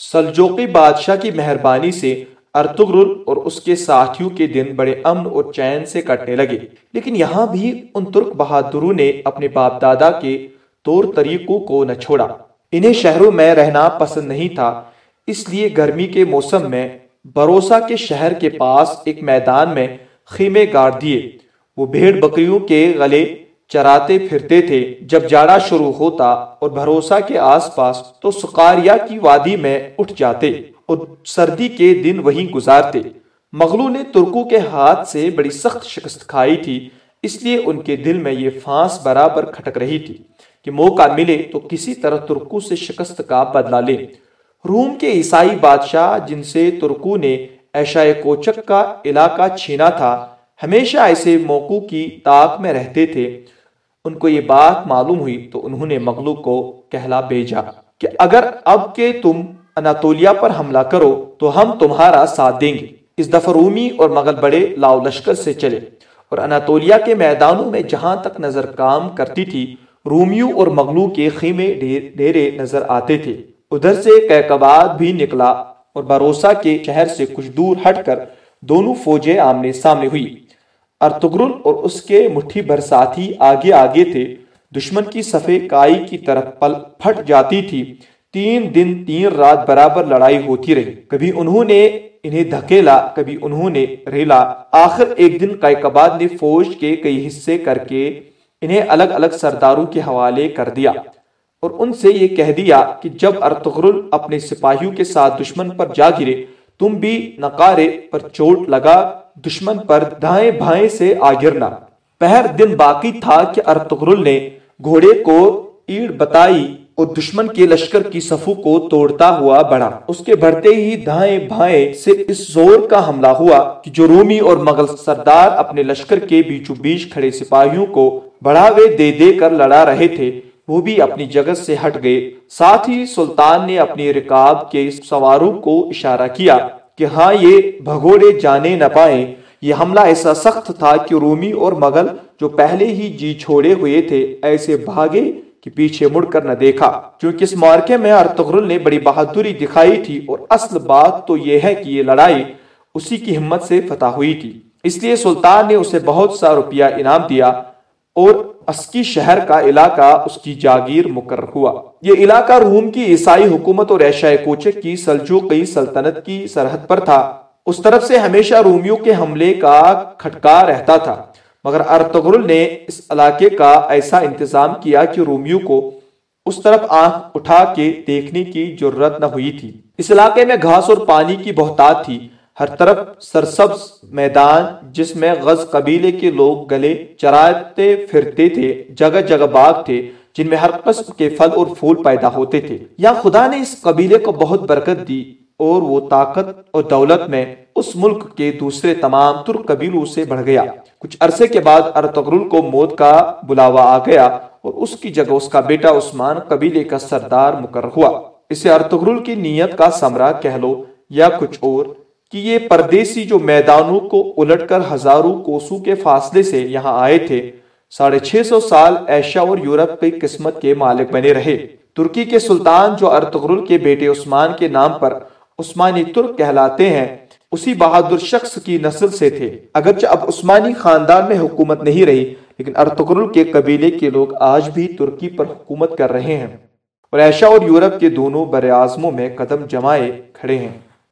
سلجوقی بادشاہ کی مہربانی سے ارتغرل اور اس کے ساتھیوں کے دن بڑے امن اور چین سے کٹنے لگے۔ لیکن یہاں بھی ان ترک بہادروں نے اپنے باپ دادا کے طور طریقوں کو نہ چھوڑا۔ انہیں شہروں میں رہنا پسند نہیں تھا۔ اس لیے گرمی کے موسم میں بروسا کے شہر کے پاس ایک میدان میں خیمے گاڑ دیے۔ وہ بھیڑ بکریوں کے گلے چراتے پھرتے تھے۔ جب جاڑا شروع ہوتا اور بھروسہ کے آس پاس تو سکاریا کی وادی میں اٹھ جاتے اور سردی کے دن وہیں گزارتے۔ مغلو نے ترکوں کے ہاتھ سے بڑی سخت شکست کھائی تھی، اس لیے ان کے دل میں یہ فانس برابر کھٹک رہی تھی کہ موقع ملے تو کسی طرح ترکوں سے شکست کا بدلہ لے۔ روم کے عیسائی بادشاہ، جن سے ترکوں نے ایشائے کوچک کا علاقہ چھینا تھا، ہمیشہ ایسے موقع کی طاق میں رہتے تھے۔ ان کو یہ بات معلوم ہوئی تو انہوں نے مغلو کو کہلا بھیجا کہ اگر اب کے تم اناتولیا پر حملہ کرو تو ہم تمہارا ساتھ دیں گے۔ اس دفعہ رومی اور مغل بڑے لاؤ لشکر سے چلے اور اناتولیا کے میدانوں میں جہاں تک نظر کام کرتی تھی، رومیوں اور مغلو کے خیمے ڈیرے نظر آتے تھے۔ ادھر سے کیکباد بھی نکلا اور بروسا کے شہر سے کچھ دور ہٹ کر دونوں فوجیں آمنے سامنے ہوئی۔ ارتگرل اور اس کے مٹھی بھر ساتھی آگے آگے تھے۔ دشمن کی صفے کائی کی طرف پل پھٹ جاتی تھی۔ تین دن تین رات برابر لڑائی ہوتی رہی۔ کبھی انہوں نے انہیں دھکیلا، کبھی انہوں نے ریلا۔ آخر ایک دن کائکباد نے فوج کے کئی حصے کر کے انہیں الگ الگ سرداروں کے حوالے کر دیا اور ان سے یہ کہہ دیا کہ جب ارتغرل اپنے سپاہیوں کے ساتھ دشمن پر جا گرے، تم بھی نقارے پر چوٹ لگا دشمن پر دھائیں بھائیں سے آگرنا پہر دن باقی تھا کہ ارتغرل نے گھوڑے کو ایڑ بتائی اور دشمن کے لشکر کی صفو کو توڑتا ہوا بڑھا۔ اس کے بڑھتے ہی دھائیں بھائیں سے اس زور کا حملہ ہوا کہ جو رومی اور مغل سردار اپنے لشکر کے بیچو بیچ کھڑے سپاہیوں کو بڑھاوے دے دے کر لڑا رہے تھے، وہ بھی اپنی جگہ سے ہٹ گئے۔ ساتھ ہی سلطان نے اپنی رکاب کے سواروں کو اشارہ کیا۔ کہ ہاں یہ بھگوڑے جانے نہ پائیں۔ یہ حملہ ایسا سخت تھا کہ رومی اور مغل جو پہلے ہی جی چھوڑے ہوئے تھے، ایسے بھاگے کہ پیچھے مڑ کر نہ دیکھا۔ کیونکہ اس مارکے میں ارتغرل نے بڑی بہادری دکھائی تھی اور اصل بات تو یہ ہے کہ یہ لڑائی اسی کی ہمت سے فتح ہوئی تھی۔ اس لیے سلطان نے اسے بہت سا روپیہ انعام دیا اور اسکی شہر کا علاقہ اس کی جاگیر مقرر ہوا۔ یہ علاقہ روم کی عیسائی حکومت اور ایشائے کوچک کی سلجوقی سلطنت کی سرحد پر تھا۔ اس طرف سے ہمیشہ رومیوں کے حملے کا کھٹکا رہتا تھا، مگر ارتغرل نے اس علاقے کا ایسا انتظام کیا کہ رومیوں کو اس طرف آنکھ اٹھا کے دیکھنے کی ضرورت نہ ہوئی تھی۔ اس علاقے میں گھاس اور پانی کی بہتات تھی۔ ہر طرف سرسبز میدان جس میں غز قبیلے کے لوگ گلے چراتے پھرتے تھے، جگہ جگہ باغ تھے، جن میں ہر قسم کے پھل اور پھول پیدا ہوتے تھے۔ یا خدا نے اس قبیلے کو بہت برکت دی اور وہ طاقت اور دولت میں اس ملک کے دوسرے تمام ترک قبیلوں سے بڑھ گیا۔ کچھ عرصے کے بعد ارتغرل کو موت کا بلاوا آ گیا اور اس کی جگہ اس کا بیٹا عثمان قبیلے کا سردار مقرر ہوا۔ اسے ارتغرل کی نیت کا سمرہ کہہ لو یا کچھ اور کہ یہ پردیسی جو میدانوں کو الٹ کر ہزاروں کوسوں کے فاصلے سے یہاں آئے تھے، ساڑھے چھ سو سال ایشیا اور یورپ کی قسمت کے مالک بنے رہے۔ ترکی کے سلطان جو ارتغرل کے بیٹے عثمان کے نام پر عثمانی ترک کہلاتے ہیں، اسی بہادر شخص کی نسل سے تھے۔ اگرچہ اب عثمانی خاندان میں حکومت نہیں رہی، لیکن ارتغرل کے قبیلے کے لوگ آج بھی ترکی پر حکومت کر رہے ہیں۔ اور ایشیا اور یورپ کے دونوں بر اعظموں میں قدم جمائے کھڑے ہیں۔